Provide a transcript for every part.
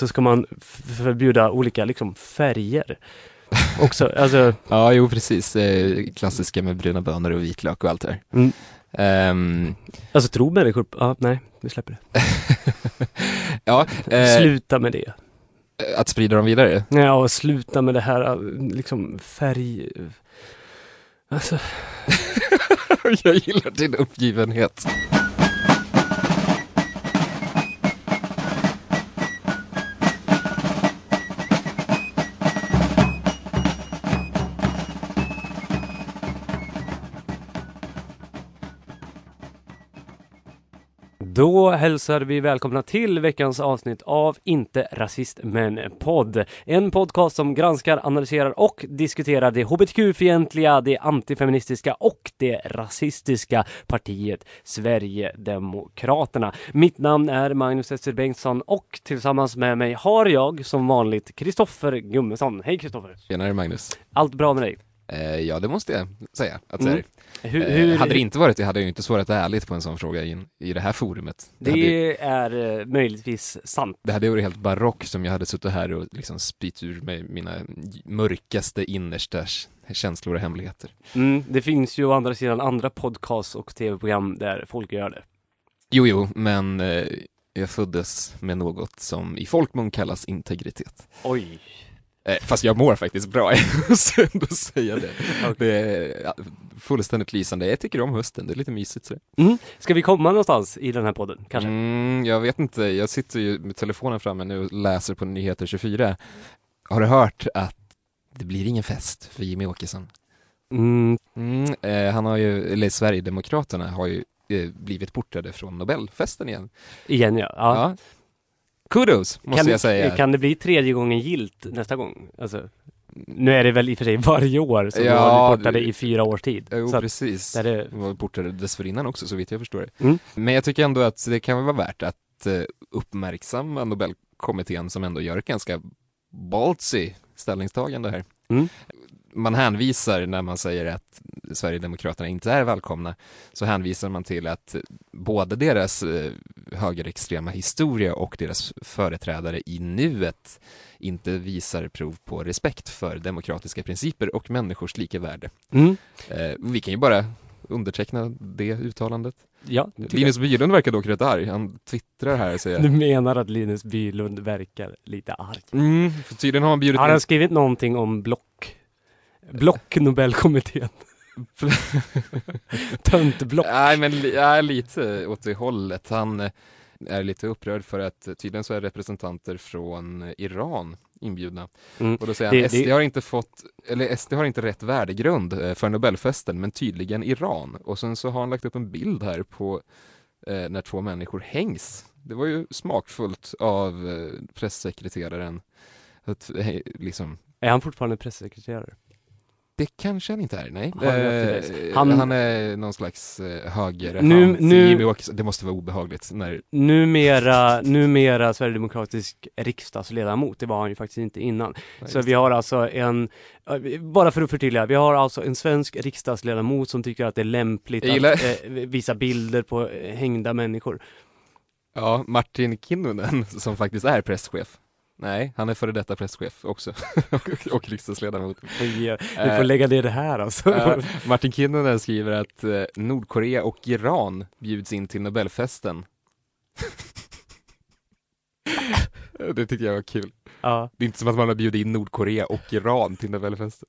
så ska man förbjuda olika liksom färger. Också, alltså, Ja, jo precis. Eh, klassiska med bruna bönor och vitlök och allt det där. Mm. Ehm, alltså tror människor, ja nej, vi släpper det. ja, eh, Sluta med det. att sprida dem vidare. Ja, och sluta med det här liksom färg... Alltså, Jag gillar din uppgivenhet. Då hälsar vi välkomna till veckans avsnitt av Inte rasist men podd. En podcast som granskar, analyserar och diskuterar det hbtq-fientliga, det antifeministiska och det rasistiska partiet Sverigedemokraterna. Mitt namn är Magnus Esser Bengtsson och tillsammans med mig har jag som vanligt Kristoffer Gummesson. Hej Kristoffer! Tjenare Magnus. Allt bra med dig? Eh, ja, det måste jag säga att Mm. Hur, Eh, hur, hade det inte varit det hade jag ju inte svarat ärligt på en sån fråga i, i det här forumet. Det, det är eh, möjligtvis sant. det hade varit helt barock som jag hade suttit här och liksom spytt ur mig mina mörkaste, innersta känslor och hemligheter. Mm, det finns ju å andra sidan andra podcasts och tv-program där folk gör det. Jo, jo, men jag föddes med något som i folkmun kallas integritet. Oj. Eh, fast jag mår faktiskt bra, jag måste ändå säga det. Det är fullständigt lysande. Jag tycker om hösten, det är lite mysigt. Så. Mm. Ska vi komma någonstans i den här podden? Kanske? Mm, jag vet inte, jag sitter ju med telefonen framme nu och läser på Nyheter 24. Har du hört att det blir ingen fest för Jimmy Åkesson? Mm. Mm, eh, han har ju, eller Sverigedemokraterna har ju eh, blivit portade från Nobelfesten igen. Igen ja. ja. Ja. Kudos, måste kan, jag säga. Kan det bli tredje gången gilt nästa gång? Alltså, nu är det väl i och för sig varje år som Ja, ja, har det- i fyra års tid. Jo, Så att, precis. där är, De var portade dessförinnan också, så vitt jag förstår det. Mm. Men jag tycker ändå att det kan väl vara värt att eh, uppmärksamma Nobelkommittén som ändå gör ett ganska ballsy ställningstagande här. Mm. Man hänvisar när man säger att Sverigedemokraterna inte är välkomna, så hänvisar man till att både deras eh, högerextrema historia och deras företrädare i nuet inte visar prov på respekt för demokratiska principer och människors lika värde. mm. Eh, vi kan ju bara underteckna det uttalandet. Ja, Linus Bylund verkar dock rätt arg. Han twittrar här och säger Du menar att Linus Bylund verkar lite arg? mm, tydligen har han bjudit Har han skrivit någonting om block? Block Nobelkommittén? Töntblock? Nej men ja, lite åt det hållet. Han eh, är lite upprörd för att tydligen så är representanter från Iran inbjudna. Mm. Och då säger Det- han, SD det- har inte fått, eller SD har inte rätt värdegrund eh, för Nobelfesten, men tydligen Iran. Och sen så har han lagt upp en bild här på eh, när två människor hängs. Det var ju smakfullt av eh, pressekreteraren att eh, liksom Är han fortfarande pressekreterare? Det kanske han inte är, nej. Eh, han... Han- är någon slags eh, höger Nu- nu- det måste vara obehagligt när Numera, numera Sverigedemokratisk riksdagsledamot, det var han ju faktiskt inte innan. Så vi har alltså en, eh, bara för att förtydliga, vi har alltså en svensk riksdagsledamot som tycker att det är lämpligt att eh, visa bilder på eh, hängda människor. Ja, Martin Kinnunen som faktiskt är presschef. Nej, han är före detta presschef också. och riksdagsledamot. Vi, eh, får lägga ner det här alltså. Eh, Martin Kinnunen skriver att eh, Nordkorea och Iran bjuds in till Nobelfesten. det tyckte jag var kul. Ja. Det är inte som att man har bjudit in Nordkorea och Iran till Nobelfesten.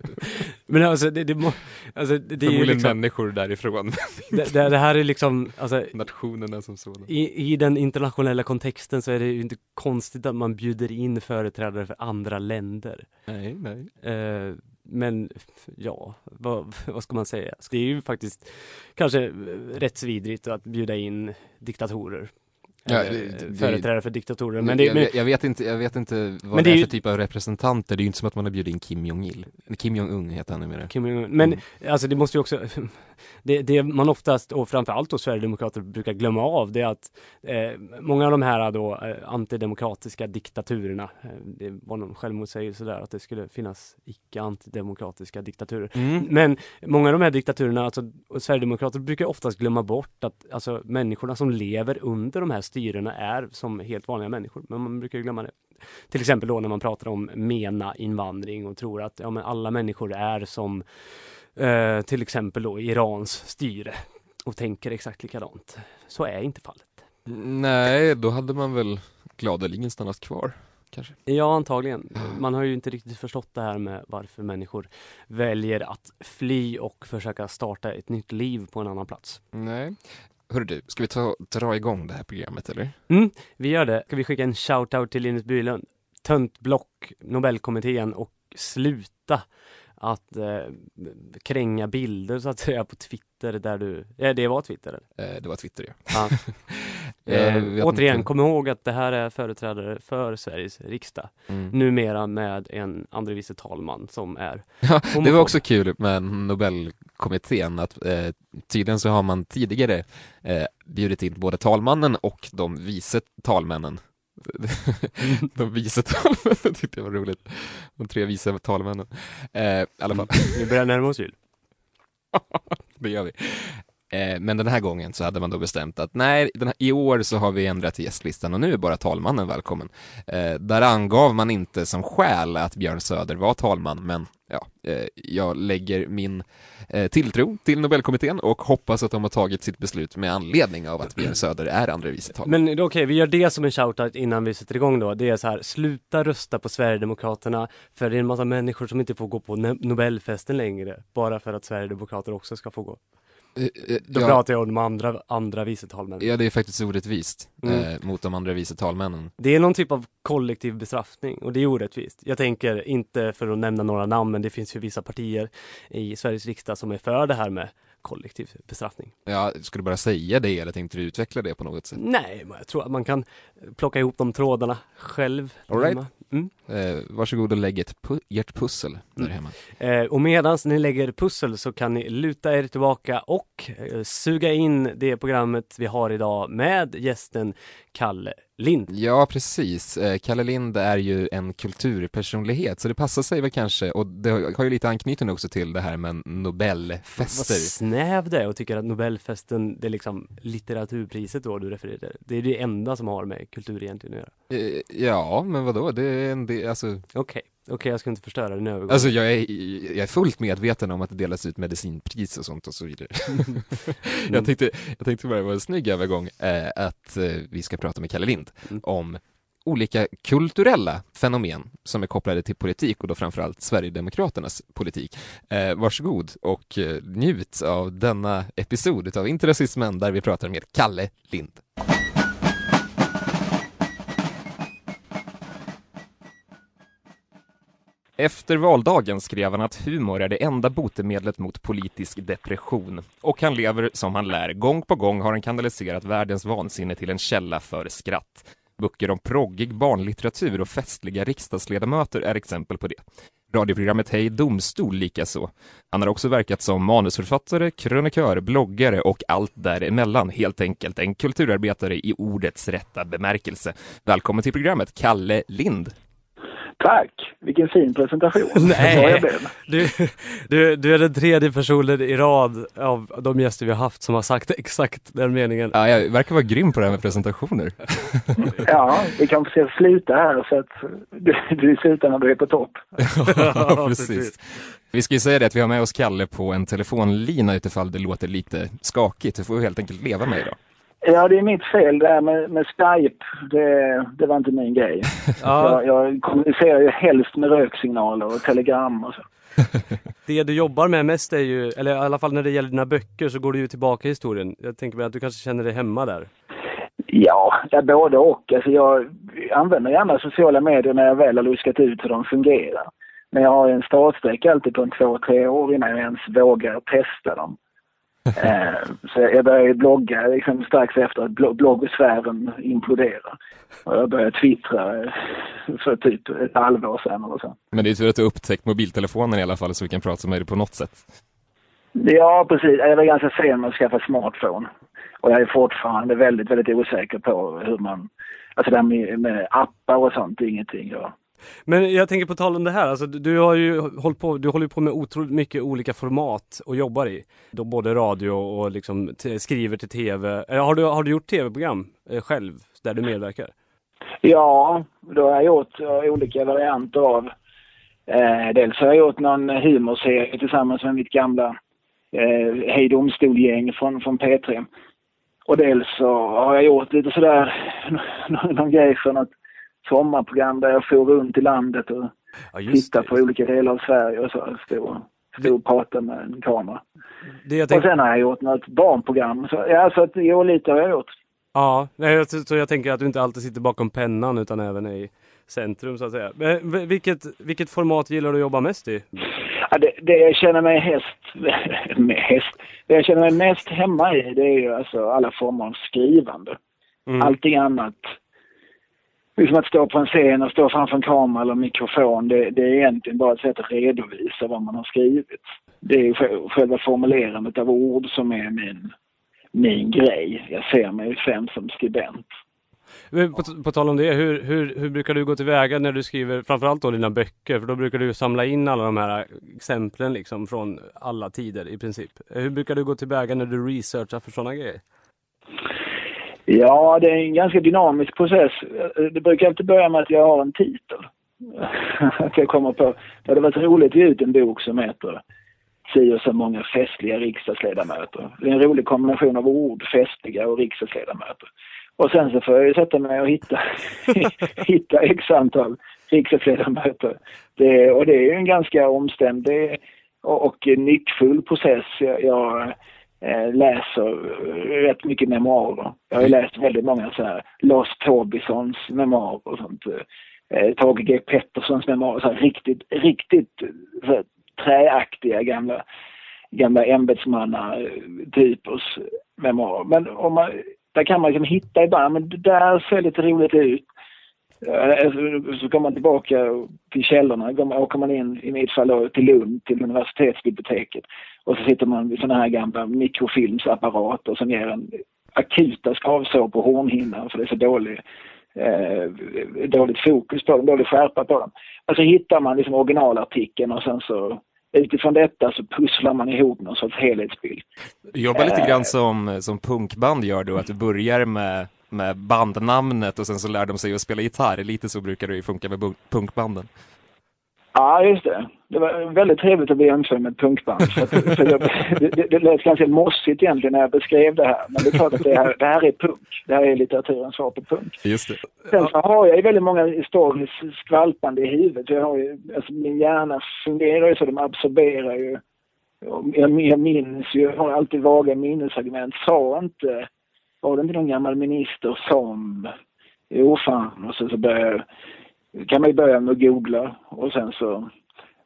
Men alltså det, det, må, alltså, det, det är ju liksom, människor därifrån. det, det det här är liksom, alltså Nationerna som sådana. i, i den internationella kontexten så är det ju inte konstigt att man bjuder in företrädare för andra länder. Nej, nej. Eh, men ja, vad, vad ska man säga? Det är ju faktiskt kanske eh, rättsvidrigt att bjuda in diktatorer. Ja, det- eh, det- företrädare för diktatorer. Men det, men, jag, jag, vet inte, jag vet inte vad Men det är för typ av representanter. Det är ju inte som att man har bjudit in Kim Jong-Il. Kim Jong-Un heter han numera. Kim Jong-Un. men Mm. alltså det måste ju också det, det man oftast, och framförallt då Sverigedemokrater brukar glömma av, det är att eh, många av de här då eh, antidemokratiska diktaturerna, eh, det var någon självmotsägelse där att det skulle finnas icke-antidemokratiska diktaturer. Mm. Men många av de här diktaturerna, alltså Sverigedemokrater brukar oftast glömma bort att alltså människorna som lever under de här styrena är som helt vanliga människor, men man brukar glömma det. Till exempel då när man pratar om MENA-invandring och tror att ja, men alla människor är som eh, till exempel då Irans styre och tänker exakt likadant. Så är inte fallet. Nej, då hade man väl gladeligen stannat kvar, kanske. Ja, antagligen. Man har ju inte riktigt förstått det här med varför människor väljer att fly och försöka starta ett nytt liv på en annan plats. Nej. Hörru du, ska vi ta, dra igång det här programmet eller? Mm, vi gör det. Ska vi skicka en shout-out till Linus Bylund? Töntblock, Nobelkommittén och sluta att eh, kränga bilder så att säga på Twitter där du, ja det var Twitter eller? Eh, det var Twitter ja. Ja. Jag Eh, vet återigen, inte. kom ihåg att det här är företrädare för Sveriges riksdag. Mm. Numera med en andre vice talman som är Ja, det var också kul med Nobelkommittén att eh, tydligen så har man tidigare eh, bjudit in både talmannen och de vice talmännen. de vice talmännen tyckte jag var roligt. De tre vice talmännen. Eh, I alla fall, Vi börjar närma oss jul. det gör vi. Eh, men den här gången så hade man då bestämt att nej, den här, i år så har vi ändrat gästlistan och nu är bara talmannen välkommen. Eh, där angav man inte som skäl att Björn Söder var talman, men ja, eh, jag lägger min eh, tilltro till Nobelkommittén och hoppas att de har tagit sitt beslut med anledning av att Björn Söder är andre vice talman. Men okej, vi gör det som en shoutout innan vi sätter igång då. Det är så här, sluta rösta på Sverigedemokraterna för det är en massa människor som inte får gå på Nobelfesten längre. Bara för att Sverigedemokrater också ska få gå. Eh, eh, Då ja, pratar jag om de andra, andra vice talmännen. ja, det är faktiskt orättvist Mm. eh, mot de andra vice talmännen. Det är någon typ av kollektiv bestraffning och det är orättvist. Jag tänker inte för att nämna några namn, men det finns ju vissa partier i Sveriges riksdag som är för det här med kollektiv bestraffning. Ja, ska du bara säga det eller tänkte du utveckla det på något sätt? Nej, men jag tror att man kan plocka ihop de trådarna själv. All right. Mm. Eh, varsågod och lägg ett pu- ert pussel där Mm. hemma. Eh, och medan ni lägger pussel så kan ni luta er tillbaka och eh, suga in det programmet vi har idag med gästen Kalle Lind. Ja, precis. Eh, Kalle Lind är ju en kulturpersonlighet, så det passar sig väl kanske, och det har ju lite anknytning också till det här med Vad Nobelfester. snäv det är och tycker att Nobelfesten, det är liksom litteraturpriset då du refererar till. Det är det enda som har med kultur egentligen att göra. Eh, ja, men vadå, det är en del, alltså, Okej, okej jag ska inte förstöra din övergång. alltså jag är, jag är fullt medveten om att det delas ut medicinpris och sånt och så vidare. Mm. jag, tänkte, jag tänkte bara, det var en snygg övergång, eh, att eh, vi ska prata med Kalle Lind Mm. om olika kulturella fenomen som är kopplade till politik och då framförallt Sverigedemokraternas politik. Eh, varsågod och eh, njut av denna episod av Inte rasismen där vi pratar med Kalle Lind. Efter valdagen skrev han att humor är det enda botemedlet mot politisk depression. Och han lever som han lär. Gång på gång har han kanaliserat världens vansinne till en källa för skratt. Böcker om proggig barnlitteratur och festliga riksdagsledamöter är exempel på det. Radioprogrammet Hej Domstol likaså. Han har också verkat som manusförfattare, krönikör, bloggare och allt däremellan. Helt enkelt en kulturarbetare i ordets rätta bemärkelse. Välkommen till programmet, Kalle Lind. Tack! Vilken fin presentation. Nej. Du, du, du är den tredje personen i rad av de gäster vi har haft som har sagt exakt den meningen. Ja, jag verkar vara grym på det här med presentationer. Ja, vi kan försöka sluta här så att du, du slutar när du är på topp. Ja, precis. Vi ska ju säga det att vi har med oss Kalle på en telefonlina utifall det låter lite skakigt. Det får vi helt enkelt leva med idag. Ja, det är mitt fel det här med, med Skype. Det, det var inte min grej. Ja, Jag, jag kommunicerar ju helst med röksignaler och telegram och så. det du jobbar med mest är ju, eller i alla fall när det gäller dina böcker så går du ju tillbaka i historien. Jag tänker mig att du kanske känner dig hemma där. Ja, ja både och. Alltså jag använder gärna sociala medier när jag väl har luskat ut hur de fungerar. Men jag har en startsträcka alltid på en två, tre år innan jag ens vågar testa dem. Eh, så jag började blogga liksom strax efter att blo- bloggsfären imploderar. Och jag började twittra eh, för typ ett halvår sedan eller så. Men det är tur att du upptäckt mobiltelefonen i alla fall så vi kan prata med dig på något sätt. Ja, precis. Jag var ganska sen med att skaffa smartphone. Och jag är fortfarande väldigt, väldigt osäker på hur man... Alltså det här med, med appar och sånt, är ingenting jag... Men jag tänker på tal om det här, alltså du har ju hållit på, du håller på med otroligt mycket olika format och jobbar i. Då både radio och liksom skriver till tv. Eh, har du, har du gjort tv-program eh, själv där du medverkar? Ja, då har jag gjort eh, olika varianter av. Eh, dels har jag gjort någon humorserie tillsammans med mitt gamla eh, Hej domstol-gäng från, från P3. Och dels så har jag gjort lite sådär, någon grej för något sommarprogram där jag for runt i landet och ja, tittade på olika delar av Sverige och så. Stod, stod och pratade med en kamera. Tänk... Och sen har jag gjort något barnprogram. Så, ja, så att, jo, lite har jag gjort. Ja, så jag tänker att du inte alltid sitter bakom pennan utan även i centrum så att säga. Men vilket, vilket format gillar du att jobba mest i? Ja, det, det jag känner mig häst, häst, det jag känner mig mest hemma i det är ju alltså alla former av skrivande. Mm. Allting annat, liksom att stå på en scen och stå framför en kamera eller mikrofon, det, det är egentligen bara ett sätt att redovisa vad man har skrivit. Det är själva formulerandet av ord som är min, min grej. Jag ser mig främst som skribent. På, på tal om det, hur, hur, hur brukar du gå tillväga när du skriver framförallt då dina böcker? För då brukar du samla in alla de här exemplen liksom från alla tider i princip. Hur brukar du gå tillväga när du researchar för sådana grejer? Ja, det är en ganska dynamisk process. Det brukar alltid börja med att jag har en titel. att jag kommer på, det hade varit roligt att ge ut en bok som heter si och så många festliga riksdagsledamöter. Det är en rolig kombination av ord, festliga och riksdagsledamöter. Och sen så får jag ju sätta mig och hitta, hitta x antal riksdagsledamöter. Det, och det är ju en ganska omständig och, och nyckfull process. Jag, jag Eh, läser eh, rätt mycket memoarer. Jag har ju läst väldigt många så här Lars Tobissons memoarer och sånt. Eh, Tage G Petterssons memoarer, så här riktigt, riktigt så här, träaktiga gamla gamla ämbetsmannatypers memoarer. Men om man där kan man liksom hitta ibland, men det där ser lite roligt ut. Eh, så kommer man tillbaka till källorna, åker man in, i mitt fall då, till Lund, till universitetsbiblioteket. Och så sitter man vid sådana här gamla mikrofilmsapparater som ger en akuta skavsår på hornhinnan för det är så dålig, eh, dåligt fokus på dem, dålig skärpa på dem. Och så hittar man liksom originalartikeln och sen så utifrån detta så pusslar man ihop någon sorts helhetsbild. Du jobbar lite grann som, som punkband gör du, att du börjar med, med bandnamnet och sen så lär de sig att spela gitarr. Lite så brukar det ju funka med punkbanden. Ja, just det. Det var väldigt trevligt att bli jämförd med ett punkband. För, för jag, det, det lät ganska mossigt egentligen när jag beskrev det här. Men det är klart att det här, det här är punk. Det här är litteraturens svar på punk. Just det. Sen så har jag ju väldigt många historier skvalpande i huvudet. Jag har ju, alltså min hjärna fungerar ju så, de absorberar ju. Jag, jag minns ju, jag har alltid vaga minnesargument. Sa inte, var det inte någon gammal minister som, jo fan, och så, så började jag kan man ju börja med att googla och sen så...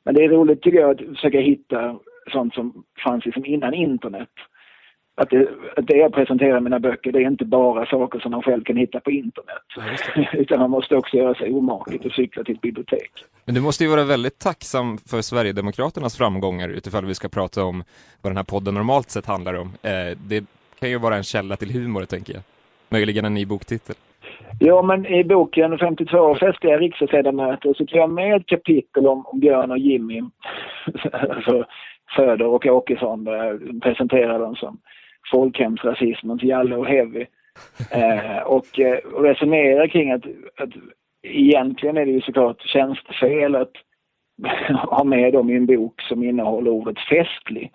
Men det är roligt tycker jag att försöka hitta sånt som fanns liksom innan internet. Att det, att det jag presenterar i mina böcker, det är inte bara saker som man själv kan hitta på internet. Ja, Utan man måste också göra sig omakligt och cykla till ett bibliotek. Men du måste ju vara väldigt tacksam för Sverigedemokraternas framgångar utifall vi ska prata om vad den här podden normalt sett handlar om. Eh, det kan ju vara en källa till humor, tänker jag. Möjligen en ny boktitel. Ja, men i boken 52 festliga riksdagsledamöter så tar jag med ett kapitel om, Björn och Jimmy, alltså Söder och Åkesson, där jag presenterar dem som folkhemsrasismens Jalle och Heavy. Eh, och, eh, och resonerar kring att, att egentligen är det ju såklart tjänstefel att ha med dem i en bok som innehåller ordet festlig.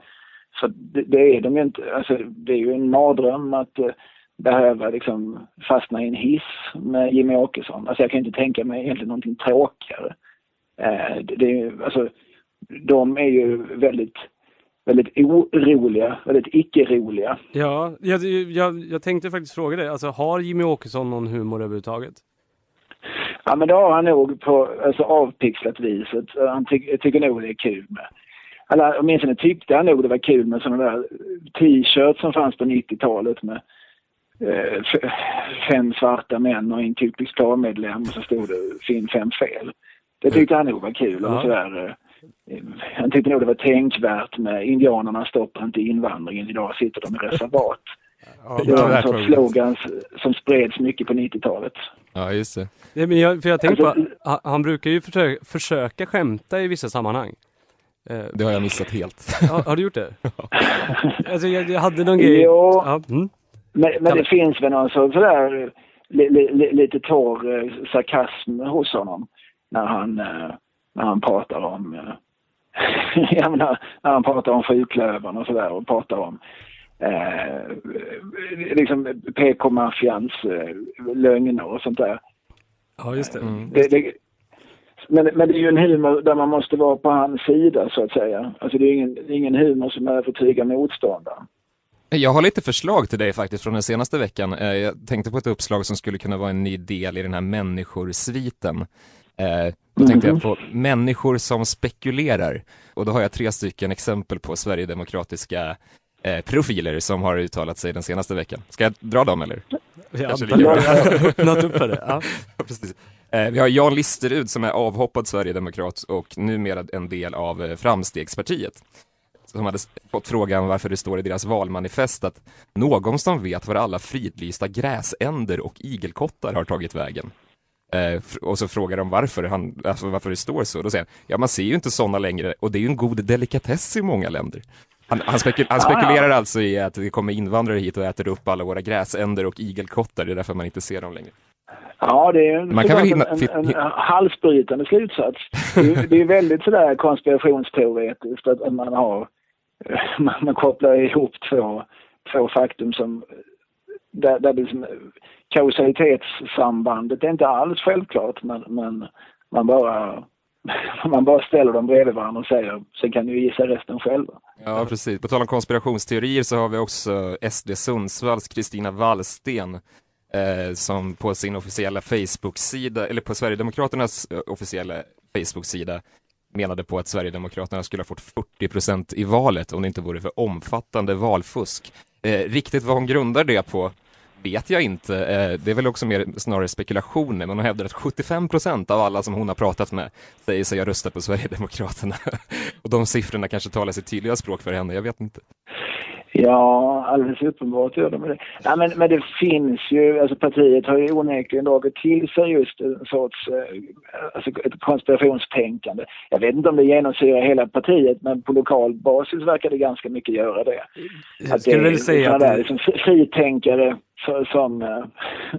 Så det, det är de ju inte, alltså det är ju en mardröm att eh, behöva liksom fastna i en hiss med Jimmy Åkesson. Alltså jag kan inte tänka mig egentligen någonting tråkigare. Eh, det, det, alltså, de är ju väldigt väldigt oroliga, väldigt icke-roliga. Ja, jag, jag, jag tänkte faktiskt fråga dig, alltså har Jimmy Åkesson någon humor överhuvudtaget? Ja men det har han nog på alltså, avpixlat viset. Han ty tycker nog det är kul med. Eller åtminstone tyckte han nog det var kul med sådana där t-shirts som fanns på 90-talet med Eh, fem svarta män och en typisk klarmedlem och så stod det fin fem fel. Det tyckte han nog var kul. Och sådär. Eh. han tyckte nog det var tänkvärt med indianerna stoppar inte invandringen, idag sitter de i reservat. Ja, det var en sorts slogan som spreds mycket på 90-talet. Ja, just det. Nej, men jag, för jag tänker Alltså- på, han, han brukar ju försöka, försöka skämta i vissa sammanhang. Eh, Det har jag missat helt. har, har du gjort det? alltså jag, jag hade någon grej. Jo. Ja, mm. Men, men det finns väl någon så, sådär li, li, li, lite torr eh, sarkasm hos honom när han, eh, när han pratar om eh, jag menar, när han pratar om sjuklövern och sådär och pratar om eh, liksom PK-maffians eh, lögner och sånt där. ja just det. Mm. Det, det, men, men det är ju en humor där man måste vara på hans sida så att säga. Alltså det är ingen, det är ingen humor som övertygar motståndaren. Jag har lite förslag till dig faktiskt från den senaste veckan. Eh, Jag tänkte på ett uppslag som skulle kunna vara en ny del i den här människorsviten. Eh, Då tänkte jag på människor som spekulerar. Och då har jag tre stycken exempel på sverigedemokratiska eh, profiler som har uttalat sig den senaste veckan. Ska jag dra dem eller? Jag antar att jag har öppnat upp för det. Ja. Ja, precis. Eh, Vi har Jan Listerud som är avhoppad sverigedemokrat och numera en del av eh, Framstegspartiet. Som hade fått frågan varför det står i deras valmanifest att någon som vet var alla fridlysta gräsänder och igelkottar har tagit vägen. Eh, och så frågar de varför, han, alltså varför det står så. Då säger han, ja man ser ju inte sådana längre och det är ju en god delikatess i många länder. Han, han, spekul- han spekulerar alltså i att det kommer invandrare hit och äter upp alla våra gräsänder och igelkottar, det är därför man inte ser dem längre. Ja, det är Man kan väl hinna- en, en, en halsbrytande slutsats. Det är, det är väldigt sådär konspirationsteoretiskt att att man har man, man kopplar ihop två, två faktum som där, där liksom, kausalitetssambandet är inte alls självklart men, men man bara man bara ställer dem bredvid varandra och säger sen kan ni gissa resten själva. Ja, precis. På tal om konspirationsteorier så har vi också SD Sundsvalls Kristina Wallsten eh, som på sin officiella Facebook-sida, eller på Sverigedemokraternas eh, officiella Facebook-sida menade på att Sverigedemokraterna skulle ha fått 40 procent i valet om det inte vore för omfattande valfusk. Eh, riktigt vad hon grundar det på vet jag inte. Eh, det är väl också mer snarare spekulationer, men hon hävdar att 75 procent av alla som hon har pratat med säger sig ha röstat på Sverigedemokraterna. Och de siffrorna kanske talar sitt tydliga språk för henne, jag vet inte. Ja, alldeles uppenbart gör de det. Nej, men, men det finns ju, alltså partiet har ju onekligen dragit till sig just en sorts eh, alltså ett konspirationstänkande. Jag vet inte om det genomsyrar hela partiet, men på lokal basis verkar det ganska mycket göra det. Jag skulle väl säga att där, det, liksom, fri- fritänkare för, som, eh,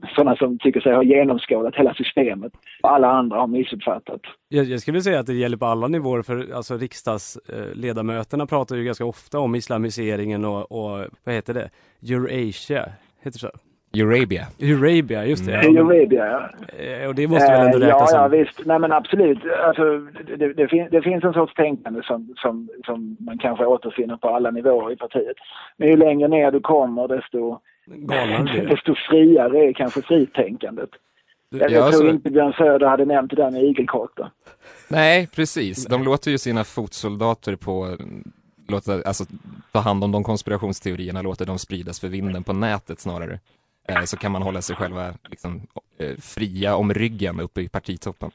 sådana som tycker sig ha genomskådat hela systemet. Alla andra har missuppfattat. jag, jag skulle säga att det gäller på alla nivåer för alltså riksdagsledamöterna pratar ju ganska ofta om islamiseringen och, och vad heter det? Eurasia, heter det så? Eurabia. Eurabia, just det. Mm. Ja, men, Eurabia, ja. eh, och det måste väl ändå Eh, räknas Ja, ja som... visst. Nej men absolut. Alltså, det, det, fin, det finns en sorts tänkande som, som, som man kanske återfinner på alla nivåer i partiet. Men ju längre ner du kommer desto, Galnare det. desto friare är kanske fritänkandet. Jag, Ja, jag tror alltså- inte Björn Söder hade nämnt det där med igelkottar. Nej, precis. De låter ju sina fotsoldater på låta, alltså, ta hand om de konspirationsteorierna, låter dem spridas för vinden på nätet snarare. Eh, så kan man hålla sig själva liksom, eh, fria om ryggen uppe i partitoppen.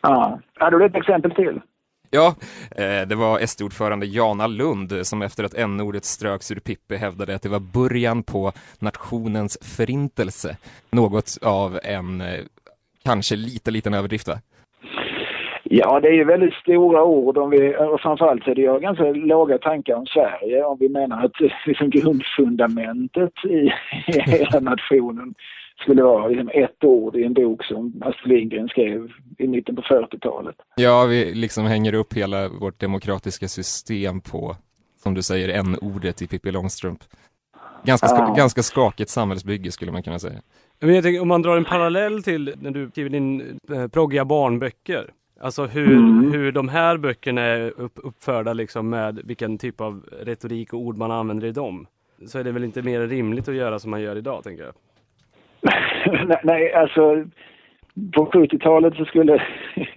Ja. Hade du ett exempel till? Ja, eh, det var SD-ordförande Jana Lund som efter att n-ordet ströks ur Pippi hävdade att det var början på nationens förintelse. Något av en, eh, kanske lite liten överdrift va? Ja, det är ju väldigt stora ord om vi, och framförallt så är det ju ganska låga tankar om Sverige om vi menar att liksom grundfundamentet i, i hela nationen skulle vara liksom ett ord i en bok som Astrid Lindgren skrev i mitten på 40-talet. Ja, vi liksom hänger upp hela vårt demokratiska system på, som du säger, n-ordet i Pippi Långstrump. Ganska, ska, Ja. ganska skakigt samhällsbygge skulle man kunna säga. Men jag tänker, om man drar en parallell till när du skriver din eh, proggiga barnböcker. Alltså hur, Mm. hur de här böckerna är upp, uppförda liksom med vilken typ av retorik och ord man använder i dem. Så är det väl inte mer rimligt att göra som man gör idag, tänker jag. nej, alltså på 70-talet så skulle,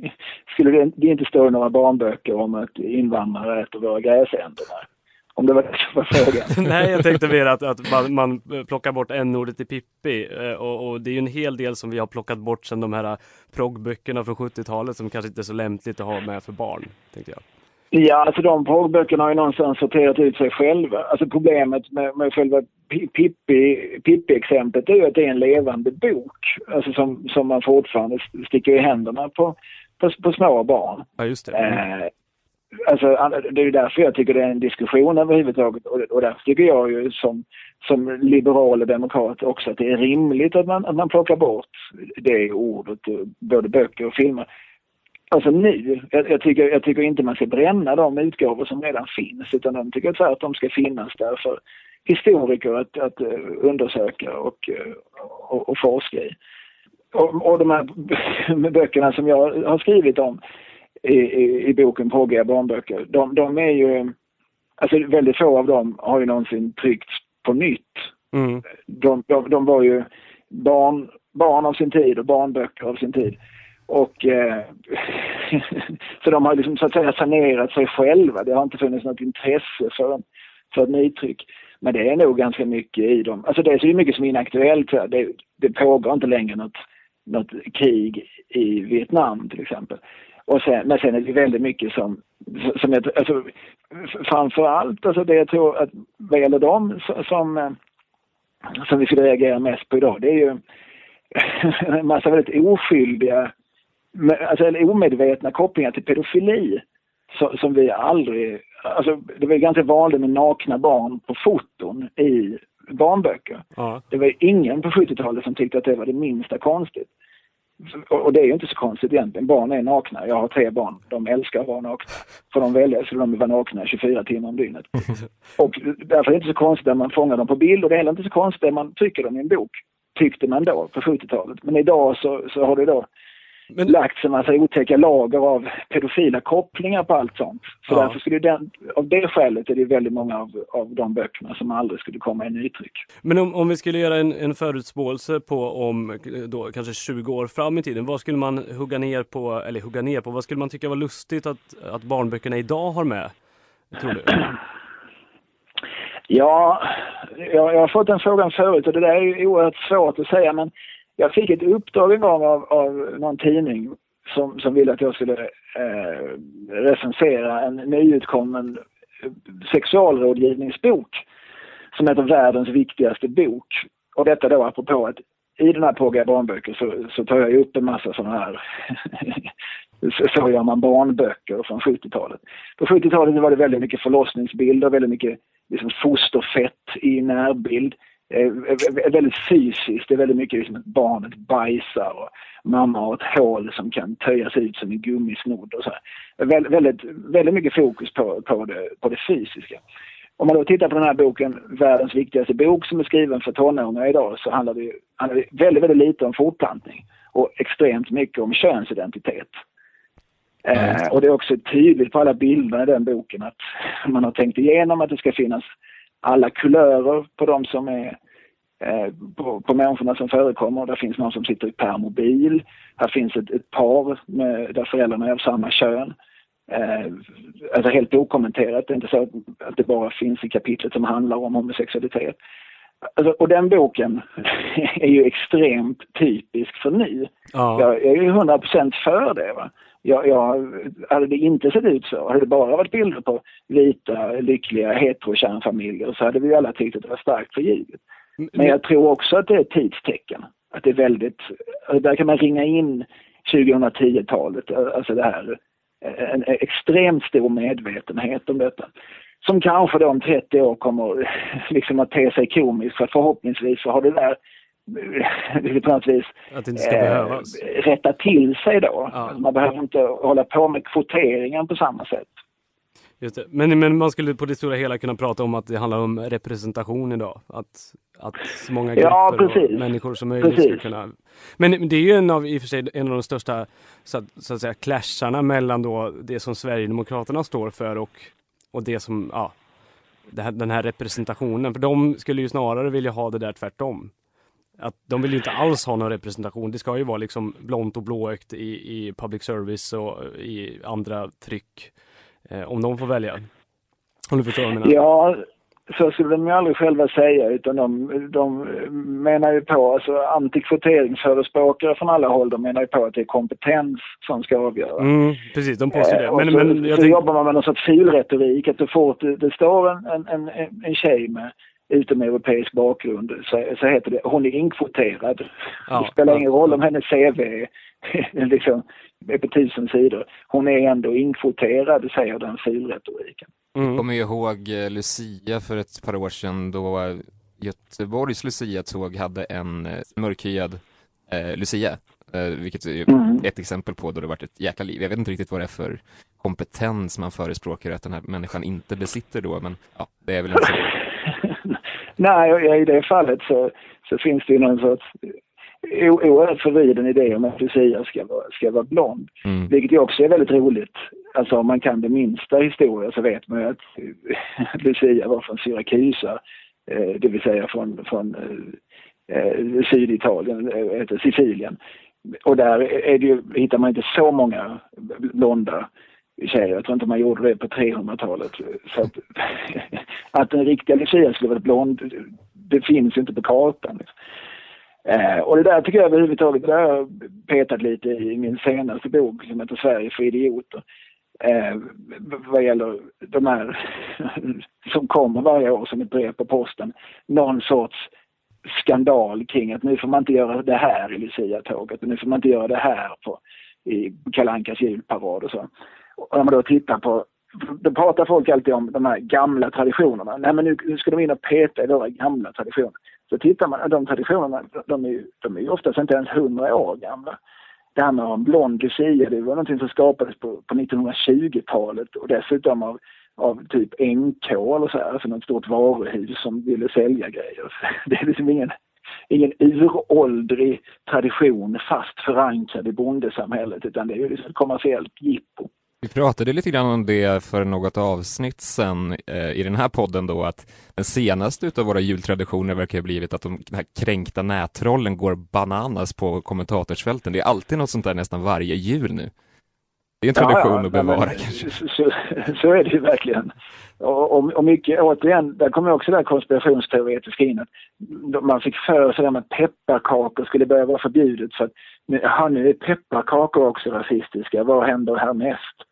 skulle det, inte stå i några barnböcker om att invandrare äter våra gräsänder. Om det var det som var frågan. Nej, jag tänkte mer att, att man, man plockar bort n-ordet i Pippi eh, och, och det är ju en hel del som vi har plockat bort sedan de här proggböckerna från 70-talet som kanske inte är så lämpligt att ha med för barn, tänkte jag. Ja, alltså de pågböckerna har ju någonstans sorterat ut sig själva. Alltså problemet med, med själva Pippi-exemplet är ju att det är en levande bok. Alltså som, som man fortfarande sticker i händerna på, på, på små barn. Ja, just det. Mm. Eh, alltså, det är ju därför jag tycker det är en diskussion överhuvudtaget och, och därför tycker jag ju som, som liberal och demokrat också att det är rimligt att man, att man plockar bort det ordet, både böcker och filmer. Alltså nu, jag, jag, tycker, jag tycker inte man ska bränna de utgåvor som redan finns utan de tycker tvärtom att de ska finnas där för historiker att, att uh, undersöka och, uh, och, och forska i. Och, och de här böckerna som jag har skrivit om i, i, i boken Pågiga barnböcker, de, de är ju, alltså väldigt få av dem har ju någonsin tryckts på nytt. Mm. De, de, de, var ju barn, barn av sin tid och barnböcker av sin tid. Och eh, så de har liksom så att säga sanerat sig själva. Det har inte funnits något intresse för, för ett nytryck. Men det är nog ganska mycket i dem. Alltså det är så mycket som är inaktuellt. Det, det pågår inte längre något, något krig i Vietnam till exempel. Och sen, men sen är det väldigt mycket som, som jag, alltså, framförallt alltså det jag tror att vad gäller dem som, eh, som vi skulle reagera mest på idag, det är ju en massa väldigt oskyldiga, alltså eller omedvetna kopplingar till pedofili som vi aldrig, alltså det var ganska vanligt med nakna barn på foton i barnböcker. Ja. Det var ingen på 70-talet som tyckte att det var det minsta konstigt. Och det är ju inte så konstigt egentligen. Barn är nakna. Jag har tre barn. De älskar att vara nakna. Får de välja så de vill vara nakna 24 timmar om dygnet. Och därför är det inte så konstigt att man fångar dem på bild och det är heller inte så konstigt att man trycker dem i en bok. Tyckte man då på 70-talet. Men idag så, så har det då men... lagts en massa otäcka lager av pedofila kopplingar på allt sånt. Så ja. därför skulle den, av det skälet är det väldigt många av, av de böckerna som aldrig skulle komma i nytryck. Men om, om vi skulle göra en, en förutspåelse på om då kanske 20 år fram i tiden, vad skulle man hugga ner på, eller hugga ner på, vad skulle man tycka var lustigt att, att barnböckerna idag har med? Tror du? Ja, jag, jag har fått den frågan förut och det där är oerhört svårt att säga men jag fick ett uppdrag en gång av, av någon tidning som, som ville att jag skulle eh, recensera en nyutkommen sexualrådgivningsbok som heter Världens viktigaste bok. Och detta då apropå att i den här Påga barnböcker så, så tar jag upp en massa sådana här så gör man barnböcker från 70-talet. På 70-talet var det väldigt mycket förlossningsbilder, väldigt mycket liksom fosterfett i närbild är väldigt fysiskt. Det är väldigt mycket liksom att barnet bajsar och mamma har ett hål som kan töjas ut som en gummisnodd och så. Vä väldigt, väldigt mycket fokus på, på, det, på det fysiska. Om man då tittar på den här boken, världens viktigaste bok som är skriven för tonåringar idag, så handlar det, handlar det väldigt, väldigt lite om fortplantning och extremt mycket om könsidentitet. Mm. Eh, och det är också tydligt på alla bilder i den boken att man har tänkt igenom att det ska finnas alla kulörer på de som är eh, på, på människorna som förekommer. Där finns någon som sitter i permobil. Här finns ett, ett par med, där föräldrarna är av samma kön. Eh, alltså helt okommenterat. Det är inte så att, att det bara finns i kapitlet som handlar om homosexualitet. Alltså, och den boken är ju extremt typisk för nu. Ja. Jag, jag är ju 100% för det. Va? Jag, jag, hade det inte sett ut så, hade det bara varit bilder på vita, lyckliga heterokärnfamiljer så hade vi alla tyckt att det var starkt förljuget. Men jag tror också att det är ett tidstecken. Att det är väldigt, där kan man ringa in 2010-talet, alltså det här, en extremt stor medvetenhet om detta. Som kanske då om 30 år kommer liksom att te sig komiskt för förhoppningsvis så har det där på något vis att det inte ska eh, behövas. rätta till sig då. Ja. Man behöver inte hålla på med kvoteringen på samma sätt. Men, men man skulle på det stora hela kunna prata om att det handlar om representation idag. Att, att så många grupper ja, och människor som möjligt precis. ska kunna... Men det är ju en av, i och för sig, en av de största så att, så att säga, clasharna mellan då det som Sverigedemokraterna står för och, och det som, ja, det här, den här representationen. För de skulle ju snarare vilja ha det där tvärtom att de vill ju inte alls ha någon representation. Det ska ju vara liksom blont och blåögt i, i public service och i andra tryck. Eh, om de får välja. Om du förstår vad jag menar? Ja, så skulle de ju aldrig själva säga utan de, de menar ju på, alltså antikvoteringsförespråkare från alla håll, de menar ju på att det är kompetens som ska avgöra. Mm, precis, de påstår det. Eh, Men, så, men jag så tänk... jobbar man med någon sorts filretorik, att så fort det, det står en, en, en, en tjej med utomeuropeisk bakgrund så, så heter det hon är inkvoterad. Ja, det spelar ja, ingen roll ja. om hennes CV liksom, är på tusen sidor. Hon är ändå inkvoterad, säger den filretoriken. Mm. kommer ju ihåg eh, Lucia för ett par år sedan då Göteborgs Lucia-tåg hade en eh, mörkhyad eh, Lucia. Eh, vilket är Mm. ett exempel på då det varit ett jäkla liv. Jag vet inte riktigt vad det är för kompetens man förespråkar att den här människan inte besitter då, men ja, det är väl inte så. Nej, i det fallet så, så finns det ju någon sorts oerhört förvriden idé om att Lucia ska vara, ska vara blond. Mm. Vilket ju också är väldigt roligt. Alltså om man kan det minsta historia så vet man ju att eh, Lucia var från Syrakusa, eh, det vill säga från, från eh, eh, Syditalien, eh, Sicilien. Och där är det ju, hittar man inte så många blonda tjejer. Jag tror inte man gjorde det på 300-talet. Så att, att den riktiga Lucia skulle vara blond, det finns inte på kartan. Eh, och det där tycker jag överhuvudtaget, det har jag petat lite i min senaste bok som heter Sverige för idioter. Eh, vad gäller de här som kommer varje år som ett brev på posten. Någon sorts skandal kring att nu får man inte göra det här i Lucia-tåget och nu får man inte göra det här på, i Kalle Ankas julparad och så. Och när man då tittar på, då pratar folk alltid om de här gamla traditionerna. Nej men nu, nu ska de in och peta i våra gamla traditioner. Så tittar man, de traditionerna, de är ju de är ju oftast inte ens hundra år gamla. Det här med att ha en blond lucia, det var någonting som skapades på, på 1920-talet och dessutom av, av typ NK eller så här, alltså något stort varuhus som ville sälja grejer. Det är liksom ingen, ingen uråldrig tradition fast förankrad i bondesamhället utan det är ju liksom ett kommersiellt jippo. Vi pratade lite grann om det för något avsnitt sen eh, i den här podden då att den senaste utav våra jultraditioner verkar ha blivit att de, här kränkta nätrollen går bananas på kommentatorsfälten. Det är alltid något sånt där nästan varje jul nu. Det är en tradition att nej, bevara men, kanske. Så, så, är det ju verkligen. Och, och, och mycket, återigen, där kommer också det här konspirationsteoretiska in. Att man fick för sig att pepparkakor skulle börja vara förbjudet. Så att, nu, jaha, nu är pepparkakor också rasistiska. Vad händer härnäst?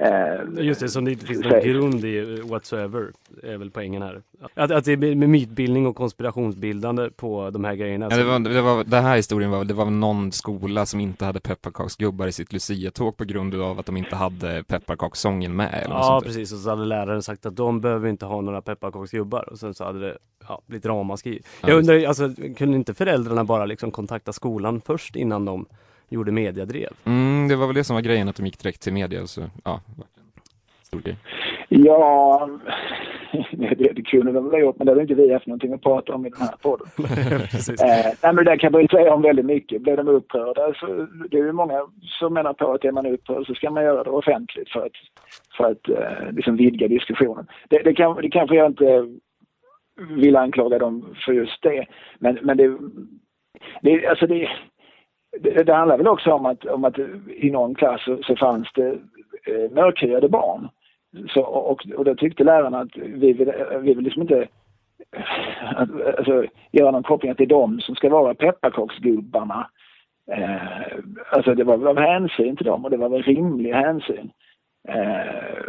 Eh, Just det, som det inte finns någon grund i whatsoever, är väl poängen här. Att, att det är med mytbildning och konspirationsbildande på de här grejerna. Ja, det, var, det var, den här historien var, det var någon skola som inte hade pepparkaksgubbar i sitt Lucia-tåg på grund av att de inte hade pepparkakssången med eller Ja, precis. Och så hade läraren sagt att de behöver inte ha några pepparkaksgubbar. Och sen så hade det ja, blivit ramaskri. Ja, Jag undrar, alltså, kunde inte föräldrarna bara liksom kontakta skolan först innan de gjorde mediadrev? Mm, det var väl det som var grejen, att de gick direkt till media och så, ja, stor grej. Ja, kunde de väl ha gjort, men det har inte vi haft någonting att prata om i den här podden. Eh, nej, men det där kan man ju säga om väldigt mycket. Blir de upprörda så det är ju många som menar på att är man upprörd så ska man göra det offentligt för att, för att eh, liksom vidga diskussionen. Det, det, kan, det kanske jag inte vill anklaga dem för just det. Men, men det, det, alltså det, det, det handlar väl också om att, om att i någon klass så, så fanns det eh, mörkhyade barn. Så, och, och då tyckte lärarna att vi vill, vi vill liksom inte att, alltså, göra någon koppling att det är de som ska vara pepparkaksgubbarna. Eh, alltså det var väl av hänsyn till dem och det var väl rimlig hänsyn. Eh,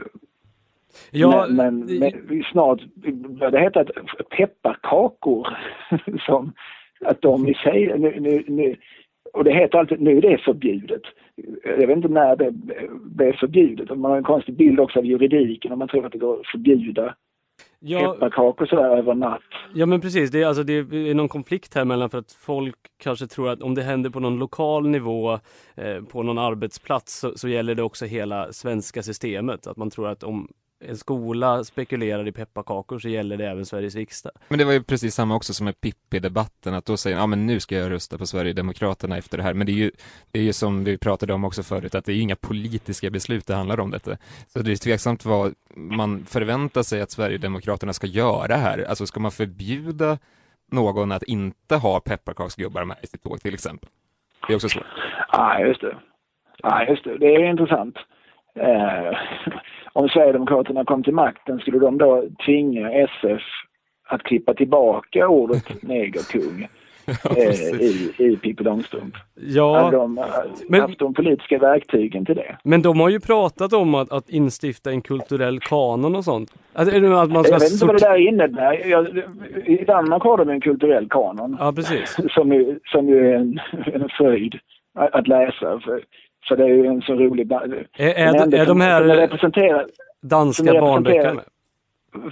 Ja, men, men, men snart började det heta att pepparkakor som att de i sig, nu, nu, nu, och det heter alltid, nu är det förbjudet. Jag vet inte när det blev förbjudet. Man har en konstig bild också av juridiken om man tror att det går att förbjuda ja, pepparkakor sådär över natt. Ja men precis, det är, alltså, det är någon konflikt här mellan för att folk kanske tror att om det händer på någon lokal nivå eh, på någon arbetsplats så, så gäller det också hela svenska systemet. Att man tror att om en skola spekulerar i pepparkakor så gäller det även Sveriges riksdag. Men det var ju precis samma också som med Pippi-debatten, att då säger ja men nu ska jag rösta på Sverigedemokraterna efter det här, men det är ju, det är ju som vi pratade om också förut, att det är ju inga politiska beslut det handlar om detta. Så det är tveksamt vad man förväntar sig att Sverigedemokraterna ska göra här, alltså ska man förbjuda någon att inte ha pepparkaksgubbar med i sitt tåg till exempel? Det är också svårt. Ja, just det. Ja, just det. Det är intressant. Eh, om Sverigedemokraterna kom till makten skulle de då tvinga SF att klippa tillbaka ordet negerkung eh, i, i Pippi Långstrump. Ja, Hade de eh, men- haft de politiska verktygen till det? men de har ju pratat om att, att instifta en kulturell kanon och sånt. Att, är det att man ska Jag vet inte vad det där innebär. Jag, I Danmark har de en kulturell kanon. Ja, precis. som ju, som ju är en, en fröjd att, att läsa. För, för det är ju en så rolig... ba- Är, är, enda är de här representerar... danska barnböckerna med?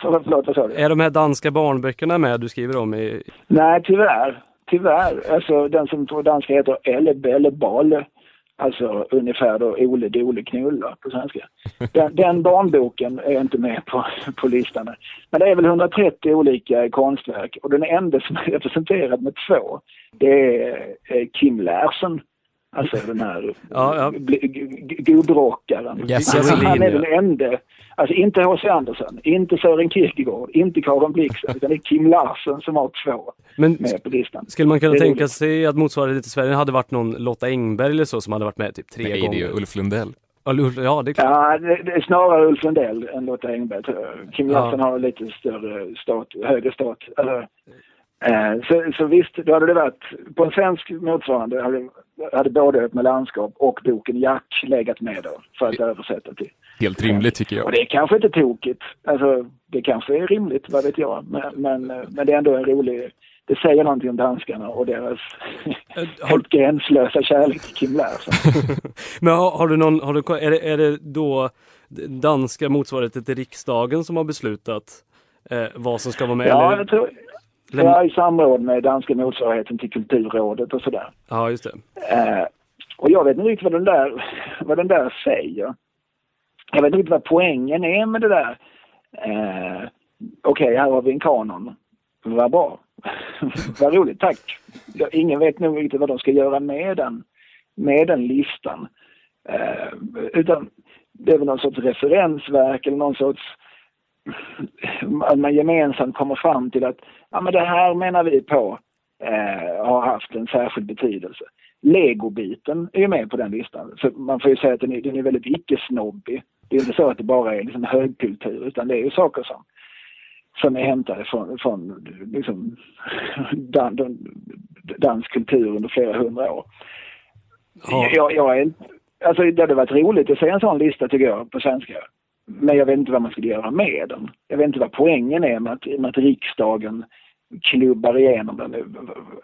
För, förlåt, vad sa du? Är de här danska barnböckerna med du skriver om i... Nej, tyvärr. Tyvärr. Alltså den som på danska heter Elle Belle Balle. Alltså ungefär då Ole Dole Knulla på svenska. Den, den barnboken är inte med på, på listan. Men det är väl 130 olika konstverk och den enda som är representerad med två det är eh, Kim Larsen. Alltså den här Ja, ja. gubbrockaren. Yes, alltså, yes, han är ja. den enda. Alltså inte H.C. Andersen, inte Sören Kierkegaard, inte Karin Blixen, utan det är Kim Larsen som har två Men med på listan. skulle man kunna tänka roligt. sig att motsvarigheten till Sverige hade varit någon Lotta Engberg eller så som hade varit med typ tre Nej, det är gånger? ju Ulf Lundell. Ja, Ja, det är klart. Ja, det, är snarare Ulf Lundell än Lotta Engberg. Kim Ja. Larsen har lite större stat, högre stat. Eh, så, så visst, då hade det varit, på en svensk motsvarande hade, hade både Öppna landskap och boken Jack legat med då för att översätta till. Helt rimligt tycker Och jag. det är kanske inte tokigt. Alltså, det kanske är rimligt, vad vet jag. Men, men, men det är ändå en rolig... Det säger någonting om danskarna och deras Eh, Har, helt gränslösa kärlek till Kim Larsen. men har, har du någon, har du, är, det, är det då danska motsvarigheten till riksdagen som har beslutat eh, vad som ska vara med? Ja, eller, jag tror, eller- Ja, i samråd med danska motsvarigheten till Kulturrådet och sådär. ja, just det. Eh, och jag vet inte riktigt vad den där, vad den där säger. Jag vet inte riktigt vad poängen är med det där. Eh, Okej, här har vi en kanon. Vad bra. vad roligt, tack. Ingen vet nog riktigt vad de ska göra med den, med den listan. Eh, utan det är väl någon sorts referensverk eller någon sorts att man gemensamt kommer fram till att ja, men det här menar vi på eh, har haft en särskild betydelse. Legobiten är ju med på den listan. Så man får ju säga att den är, den är väldigt icke-snobbig. Det är inte så att det bara är liksom högkultur utan det är ju saker som, som är hämtade från, från liksom, dan, dan, dansk kultur under flera hundra år. Ja. Jag, jag är, alltså det hade varit roligt att se en sån lista tycker jag på svenska. Men jag vet inte vad man skulle göra med den. Jag vet inte vad poängen är med att, med att riksdagen klubbar igenom den.